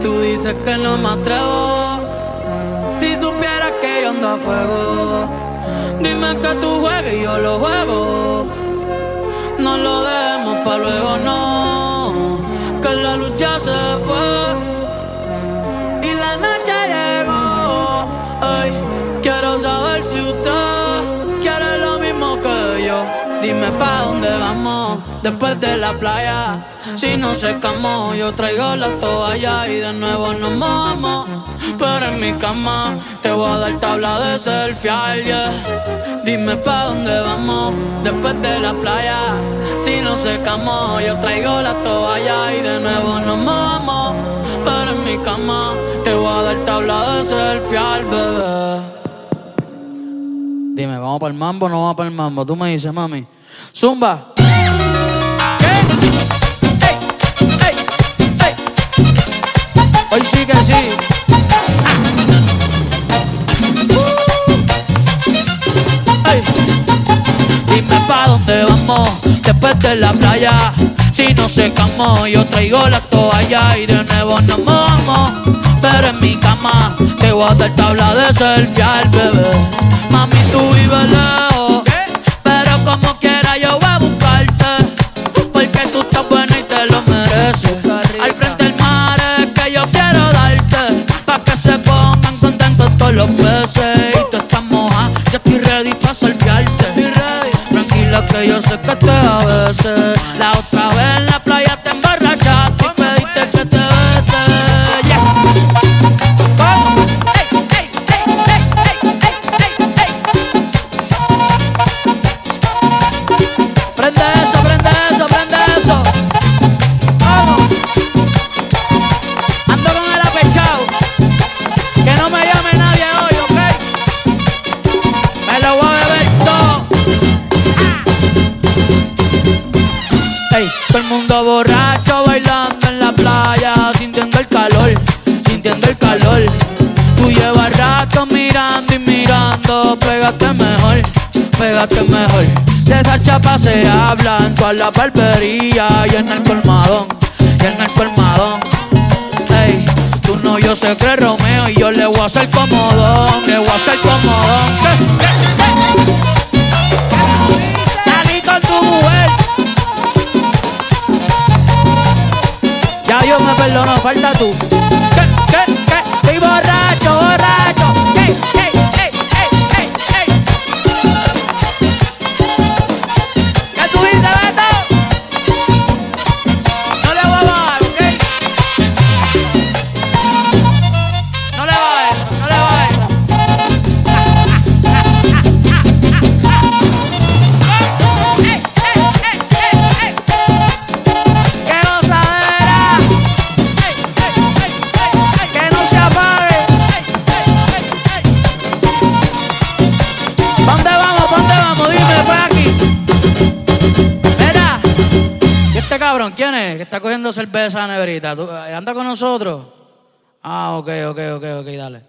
Tú dices que no me atrevo. Si supieras que yo ando a fuego, dime que tú juegues y yo lo juego. No lo demos pa' luego, no. Que la luz ya se Dime pa' dónde vamos después de la playa. Si no secamos, yo traigo la toalla y de nuevo nos mojamos. Pero en mi cama te voy a dar tabla de selfie, yeah. Dime pa' dónde vamos después de la playa. Si no secamos, yo traigo la toalla y de nuevo nos mojamos. Pero en mi cama te voy a dar tabla de selfie, bebé. Dime, ¿vamos para el mambo o no vamos para el mambo? Tú me dices, mami. Zumba. Hoy sí que sí. Ey. Dime pa' dónde vamos después de la playa. Si no secamos, yo traigo la toalla y de nuevo nos mojamos. Pero en mi cama te voy a dar tabla de selfie al bebé. Mami, tú vives Ey, todo el mundo borracho bailando en la playa, sintiendo el calor, sintiendo el calor. Tú llevas rato mirando y mirando, pégate mejor, pégate mejor. De esa chapa se hablan toda la barbería y en el colmadón, y en el colmadón. Ey, tú no, yo que es Romeo y yo le voy a hacer comodón, le voy a hacer. Me perdonó, falta tú. ¿Qué? ¿Qué? ¿Qué? Estoy borracho. Cabrón quién es? Que está cogiendo cerveza neverita. ¿Tú- ¿Anda con nosotros? Ah, ok, ok, ok, ok, dale.